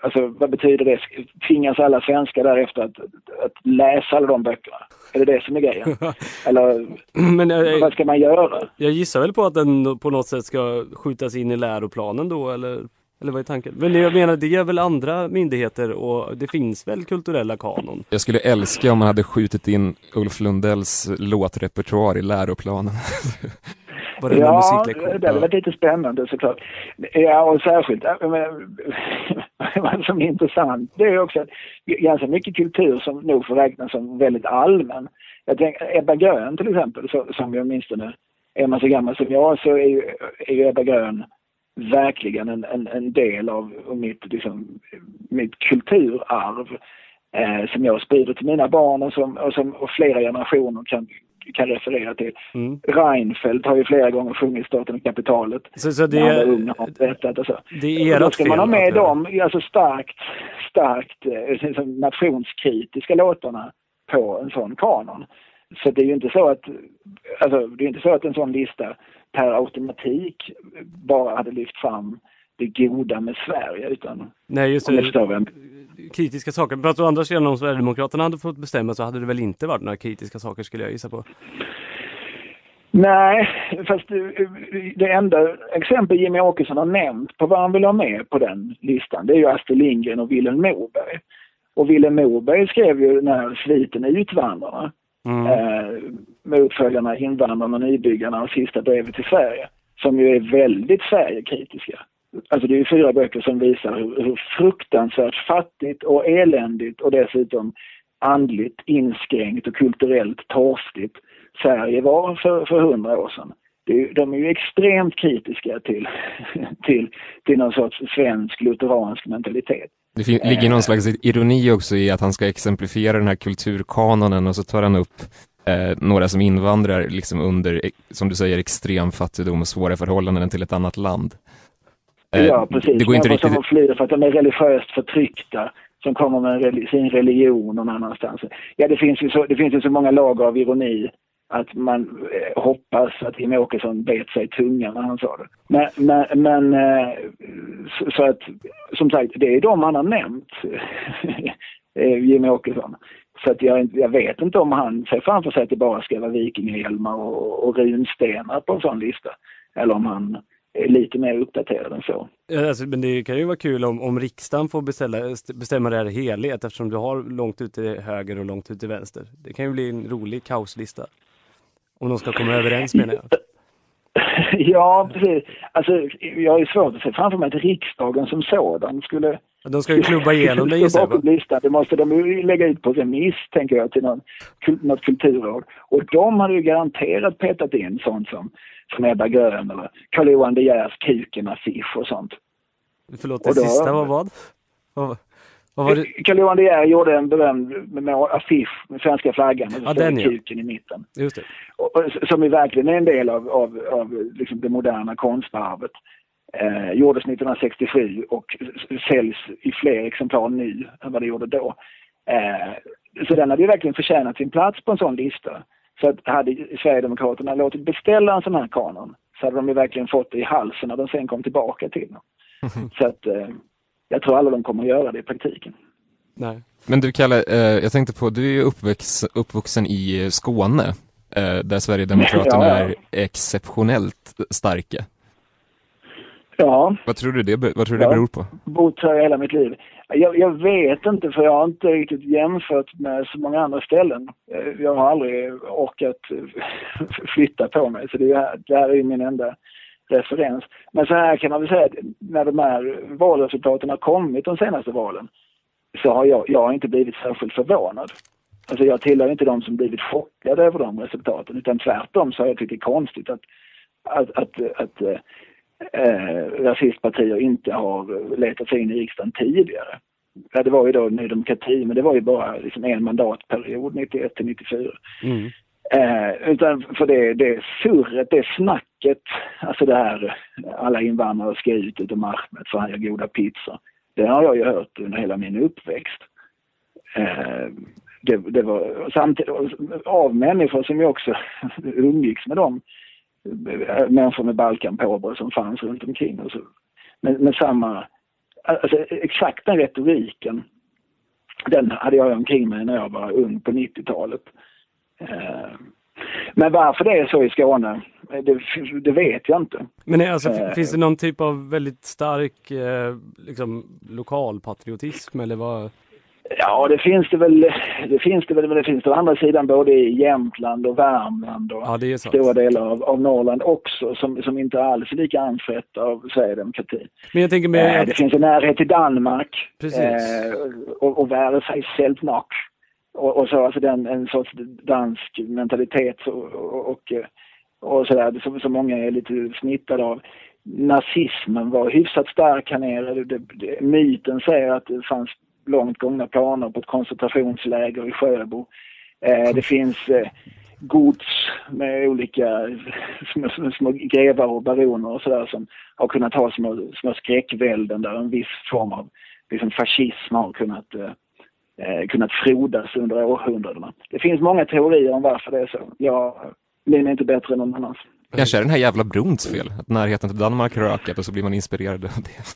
Alltså vad betyder det? Tvingas alla svenskar därefter att, att läsa alla de böckerna? Är det det som är grejen? Eller Men jag, vad ska man göra? jag gissar väl på att den på något sätt ska skjutas in i läroplanen då eller? Eller vad är tanken? Men jag menar, det gör väl andra myndigheter och det finns väl kulturella kanon? Jag skulle älska om man hade skjutit in Ulf Lundells låtrepertoar i läroplanen. Varenda Ja, det hade varit lite spännande såklart. Ja, och särskilt, vad som är intressant, det är också att ganska mycket kultur som nog får räknas som väldigt allmän. Jag tänker Ebba Grön till exempel, så, som jag åtminstone, är man så gammal som jag så är ju, är ju Ebba Grön verkligen en, en, en del av mitt, liksom, mitt kulturarv eh, som jag sprider till mina barn och som, och som och flera generationer kan, kan referera till. Mm. Reinfeldt har ju flera gånger sjungit Staten och kapitalet. Så, så ung det, och har berättat och så. det är Och då ert ska man ha med dem, alltså starkt, starkt liksom nationskritiska låtarna på en sån kanon. Så det är ju inte så att, alltså det är inte så att en sån lista per automatik bara hade lyft fram det goda med Sverige utan Nej, just det. jag Kritiska saker. Men att å andra sidan om Sverigedemokraterna hade fått bestämma så hade det väl inte varit några kritiska saker skulle jag gissa på. Nej, fast det, det enda exempel Jimmy Åkesson har nämnt på vad han vill ha med på den listan, det är ju Astrid Lindgren och Vilhelm Moberg. Och Vilhelm Moberg skrev ju den här sviten Utvandrarna, Mm. eh, med uppföljarna Invandrarna Nybyggarna och Sista brevet till Sverige, som ju är väldigt Sverigekritiska. Alltså det är ju fyra böcker som visar hur, hur fruktansvärt fattigt och eländigt och dessutom andligt inskränkt och kulturellt torftigt Sverige var för, för hundra år sedan. Det är, de är ju extremt kritiska till, till, till någon sorts svensk lutheransk mentalitet. Det fin- ligger någon slags ironi också i att han ska exemplifiera den här kulturkanonen och så tar han upp eh, några som invandrar liksom under, eh, som du säger, extrem fattigdom och svåra förhållanden till ett annat land. Eh, ja, precis. Det går inte riktigt... som flyr för att de är religiöst förtryckta. Som kommer med sin religion någon annanstans. Ja, det finns ju så, det finns ju så många lager av ironi att man eh, hoppas att Jimmie Åkesson bet sig i tungan när han sa det. Men, men, men eh, så, att, som sagt, det är de han har nämnt, eh, Jimmie Åkesson. Så att jag, jag vet inte om han ser framför sig att det bara ska vara vikingahjälmar och, och runstenar på en sån lista. Eller om han är lite mer uppdaterad än så. Alltså, men det kan ju vara kul om, om riksdagen får beställa, bestämma det här i helhet eftersom du har långt ut till höger och långt ut till vänster. Det kan ju bli en rolig kaoslista. Om de ska komma överens menar jag. Ja, precis. Alltså, jag har ju svårt att se framför mig att riksdagen som sådan skulle De ska ju klubba igenom det gissar jag. Det måste de ju lägga ut på remiss, tänker jag, till någon, något kulturråd. Och de hade ju garanterat petat in sånt som, som Ebba Grön eller Carl-Johan De Geers Kuken-affisch och sånt. Förlåt, det Och då- sista var vad? Carl-Johan De Geer gjorde en berömd med affisch med svenska flaggan och så Ja, den, ja. kuken i mitten. Just det. och, och, som är verkligen en del av, av, av liksom det moderna konstarvet. Eh, gjordes 1967 och säljs i fler exemplar nu än vad det gjorde då. Eh, så den hade ju verkligen förtjänat sin plats på en sån lista. Så att hade Sverigedemokraterna låtit beställa en sån här kanon så hade de ju verkligen fått det i halsen när de sen kom tillbaka till den. Så att eh, jag tror alla de kommer att göra det i praktiken. Nej. Men du Kalle, eh, jag tänkte på, du är ju uppväxt, uppvuxen i Skåne, eh, där Sverigedemokraterna Ja, ja. är exceptionellt starka. Ja, Vad tror du det, vad tror du Ja. det beror på? bott här hela mitt liv. Jag, jag vet inte för jag har inte riktigt jämfört med så många andra ställen. Eh, Jag har aldrig orkat flytta på mig så det, är, här- det här är min enda referens. Men så här kan man väl säga när de här valresultaten har kommit de senaste valen så har jag, jag har inte blivit särskilt förvånad. Alltså jag tillhör inte de som blivit chockade över de resultaten utan tvärtom så har jag tyckt det är konstigt att, att, att, att eh, rasistpartier inte har letat sig in i riksdagen tidigare. Ja, det var ju då Ny Demokrati, men det var ju bara liksom en mandatperiod 91 till 94. Mm. Eh, utan för det, det surret, det snacket, alltså det här alla invandrare ska ut utom Ahmed för han gör goda pizzor. Det har jag ju hört under hela min uppväxt. Eh, det, det var samtidigt av människor som ju också umgicks med dem. Eh, människor med Balkanpåbrå som fanns runt omkring och så. Med, samma, alltså exakt den retoriken. Den hade jag omkring mig när jag var ung på 90-talet. Eh, Men varför det är så i Skåne, det, det vet jag inte. Men är, alltså, Eh. finns det någon typ av väldigt stark eh, liksom, lokalpatriotism eller vad? Ja, det finns det väl. Det finns det väl, men det finns det å andra sidan både i Jämtland och Värmland och Ja, stora delar av, av Norrland också som, som inte alls är lika anfrätt av Sverigedemokrati. Men jag tänker Eh, med det finns en närhet till Danmark Precis. eh, och, och värre sig Seltnock. Och, och så, alltså den, en sorts dansk mentalitet och, och, och, och sådär som, som många är lite smittade av. Nazismen var hyfsat stark här nere. Det, det, det, myten säger att det fanns långt gångna planer på ett koncentrationsläger i Sjöbo. Eh, det finns eh, gods med olika små, små, små grevar och baroner och sådär som har kunnat ha små, små skräckvälden där en viss form av liksom, fascism har kunnat, eh, eh kunnat frodas under århundradena. Det finns många teorier om varför det är så. Jag, min är inte bättre än någon annans. Kanske är den här jävla brons fel, att närheten till Danmark har ökat och så blir man inspirerad av det.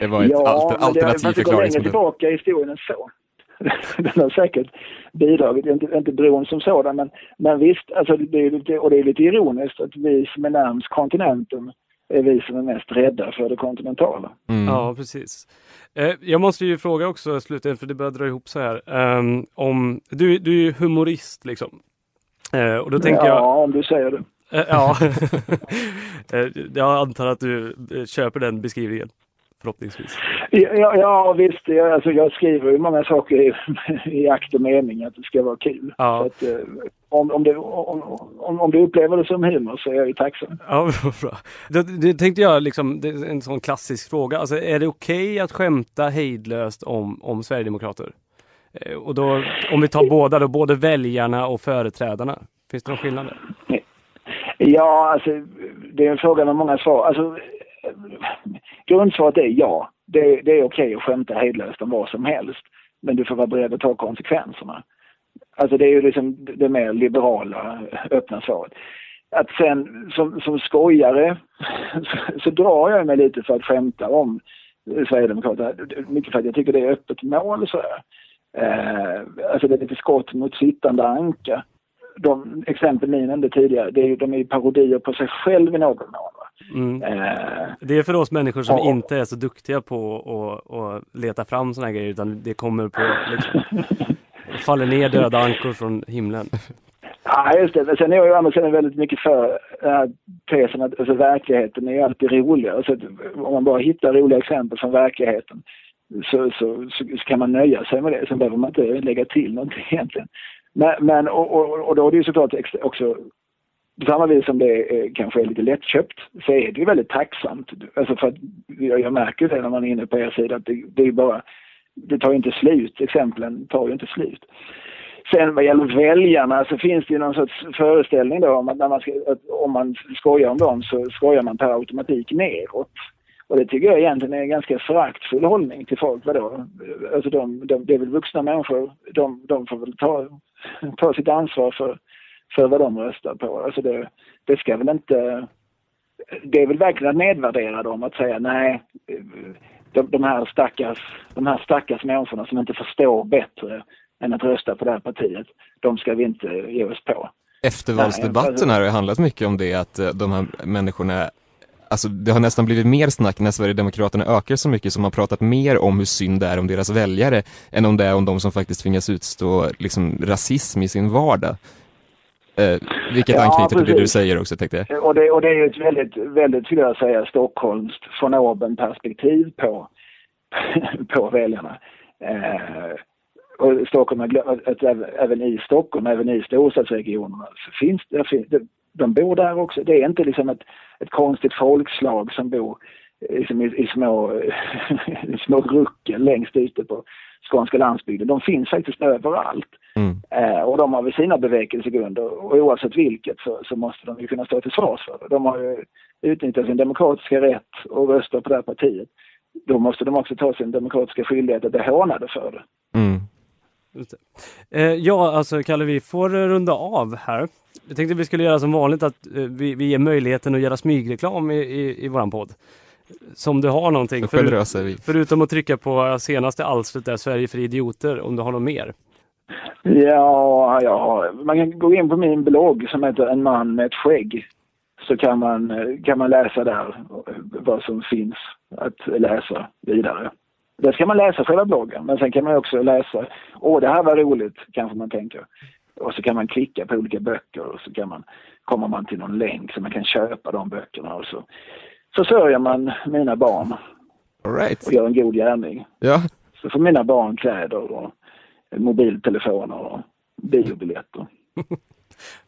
Det var ett alter, men det, alternativ fast det går tillbaka i historien än så. Den har säkert bidragit, inte, inte bron som sådan, men, men visst, alltså det är lite, och det är lite ironiskt att vi som är närmst kontinenten är vi som är mest rädda för det kontinentala. Mm. Ja, precis. Eh, jag måste ju fråga också slutligen, för det börjar dra ihop så här. ehm, om, du, du är ju humorist liksom. Eh, och då tänker ja, jag, om du säger det. eh, ja, Eh, jag antar att du köper den beskrivningen. Förhoppningsvis. Ja, ja visst, jag, alltså jag skriver ju många saker i, i akt och mening att det ska vara kul. Ja. Att, om, om, du, om, om, om du upplever det som humor så är jag ju tacksam. Ja, bra. Det, det tänkte jag liksom, det är en sån klassisk fråga. Alltså, är det okej att skämta hejdlöst om, om Sverigedemokrater? Eh, och då, om vi tar båda då, både väljarna och företrädarna. Finns det någon skillnad där? Ja, alltså det är en fråga med många svar. Alltså, grundsvaret är ja. Det, det är okej okay att skämta hejdlöst om vad som helst. Men du får vara beredd att ta konsekvenserna. Alltså det är ju liksom det mer liberala, öppna svaret. Att sen som, som skojare så, så drar jag mig lite för att skämta om eh, Sverigedemokraterna. Mycket för att jag tycker det är öppet mål så här. Eh, alltså det är lite skott mot sittande anka. De exempel ni nämnde tidigare, det är, de är parodier på sig själv i någon mån. Mm. Eh, det är för oss människor som ja. inte är så duktiga på att leta fram sådana här grejer utan det kommer på liksom, faller ner döda ankor från himlen. Ja, just det. Sen är jag ju andra sidan väldigt mycket för den här tesen att alltså, verkligheten är alltid roligare. Så om man bara hittar roliga exempel från verkligheten så, så, så, så, kan man nöja sig med det. Sen behöver man inte lägga till någonting egentligen. Men, men och, och, och då är det ju såklart också på samma vis som det är, eh, kanske är lite lättköpt så är det ju väldigt tacksamt. Alltså för att jag, jag märker det när man är inne på er sida att det, det är bara, det tar ju inte slut. Exemplen tar ju inte slut. Sen vad gäller väljarna så finns det ju någon sorts föreställning då om att, när man ska, att om man skojar om dem så skojar man per automatik neråt. Och det tycker jag egentligen är en ganska föraktfull hållning till folk. Vadå? Alltså de, de, det är väl vuxna människor. De, de får väl ta, ta sitt ansvar för, för vad de röstar på. Alltså det, det ska väl inte... Det är väl verkligen att nedvärdera dem att säga nej, de, de, här stackars, de här stackars människorna som inte förstår bättre än att rösta på det här partiet, de ska vi inte ge oss på. Eftervalsdebatten har handlat mycket om det, att eh, de här människorna Alltså det har nästan blivit mer snack när Sverigedemokraterna ökar så mycket som har pratat mer om hur synd det är om deras väljare än om det är om de som faktiskt tvingas utstå liksom, rasism i sin vardag. Eh, vilket ja, anknyter till det du säger också tänkte jag. Och det, och det är ju ett väldigt, väldigt skulle jag säga, stockholmskt von oben perspektiv på, på väljarna. Eh, och Stockholm, att även i Stockholm, även i storstadsregionerna, så finns det, de bor där också. Det är inte liksom ett, ett konstigt folkslag som bor liksom i, i, små, i små ruckel längst ute på skånska landsbygden. De finns faktiskt överallt. Mm. Eh, och de har väl sina bevekelsegrunder och oavsett vilket så, så, måste de ju kunna stå till svars för det. De har ju utnyttjat sin demokratiska rätt och rösta på det här partiet. Då måste de också ta sin demokratiska skyldighet att bli hånade för det. Mm. Eh, ja, alltså Kalle, vi får runda av här. Jag tänkte vi skulle göra som vanligt att eh, vi, vi ger möjligheten att göra smygreklam i, i, i våran podd. Som du har någonting. För, förutom att trycka på senaste alstret där, Sverige för idioter, om du har något mer. Ja, ja, man kan gå in på min blogg som heter En man med ett skägg. Så kan man, kan man läsa där vad som finns att läsa vidare. Där ska man läsa själva bloggen, men sen kan man också läsa, åh det här var roligt, kanske man tänker. Och så kan man klicka på olika böcker och så kan man, kommer man till någon länk så man kan köpa de böckerna och så försörjer man mina barn. All right. Och gör en god gärning. Ja. Så får mina barn kläder och mobiltelefoner och biobiljetter.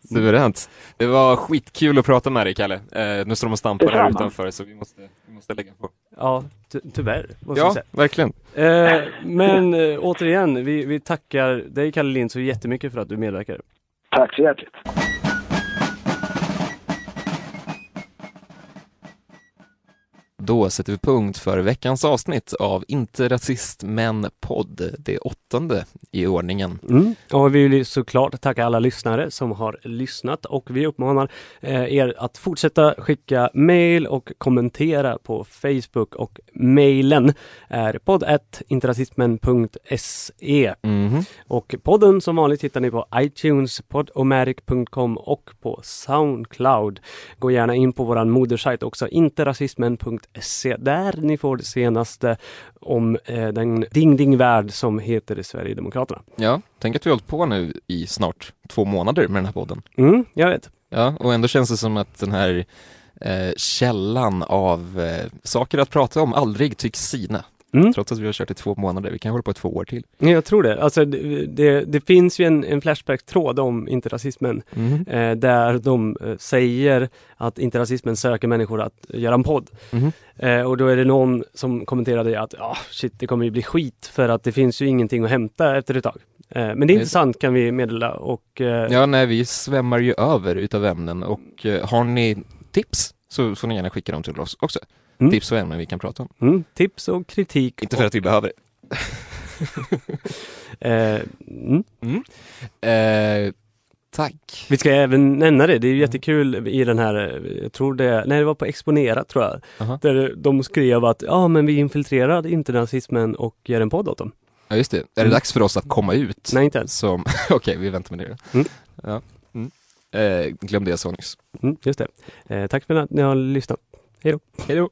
Suveränt. Det var skitkul att prata med dig, Kalle. Eh, nu står de och stampar här utanför, så vi måste, vi måste lägga på. Ja, ty tyvärr. Ja, verkligen. Eh, men eh, återigen, vi, vi tackar dig, Kalle Lind, så jättemycket för att du medverkar. Tack så hjärtligt. Då sätter vi punkt för veckans avsnitt av Inte rasist men podd, det åttonde i ordningen. Mm. Och vi vill såklart tacka alla lyssnare som har lyssnat och vi uppmanar eh, er att fortsätta skicka mail och kommentera på Facebook och mailen är podd.interrasismen.se mm. Och podden som vanligt hittar ni på iTunes, podomeric.com och på Soundcloud. Gå gärna in på våran modersajt också, interrasismen.se Se där ni får det senaste om eh, den ding-ding-värld som heter Sverigedemokraterna. Ja, tänk att vi har hållit på nu i snart två månader med den här podden. Mm, jag vet. Ja, och ändå känns det som att den här eh, källan av eh, saker att prata om aldrig tycks sina. Mm. Trots att vi har kört i två månader. Vi kan hålla på i två år till. Jag tror det. Alltså, det, det, det finns ju en, en Flashback-tråd om interrasismen mm. eh, där de eh, säger att interrasismen söker människor att göra en podd. Mm. Eh, och då är det någon som kommenterade att ah, shit, det kommer ju bli skit för att det finns ju ingenting att hämta efter ett tag. Eh, men det är inte sant kan vi meddela. Och, eh, ja, nej, vi svämmar ju över utav ämnen och eh, har ni tips så får ni gärna skicka dem till oss också. Mm. tips och ämnen vi kan prata om. Mm, tips och kritik. Inte för att vi behöver det. Eh, mm. Eh, tack. Vi ska även nämna det, det är ju jättekul i den här, eh, jag tror det, nej det var på Exponera tror jag, Aha. där de skrev att ja men vi infiltrerade inte nazismen och gör en podd åt dem. Ja just det, är det Mm. dags för oss att komma ut? Nej inte. Som, okej vi väntar med det. Mm. Ja. Mm. Eh, glömde jag så nyss. Mm, just det. Eh, tack för att ni har lyssnat. Hej då. Hej då.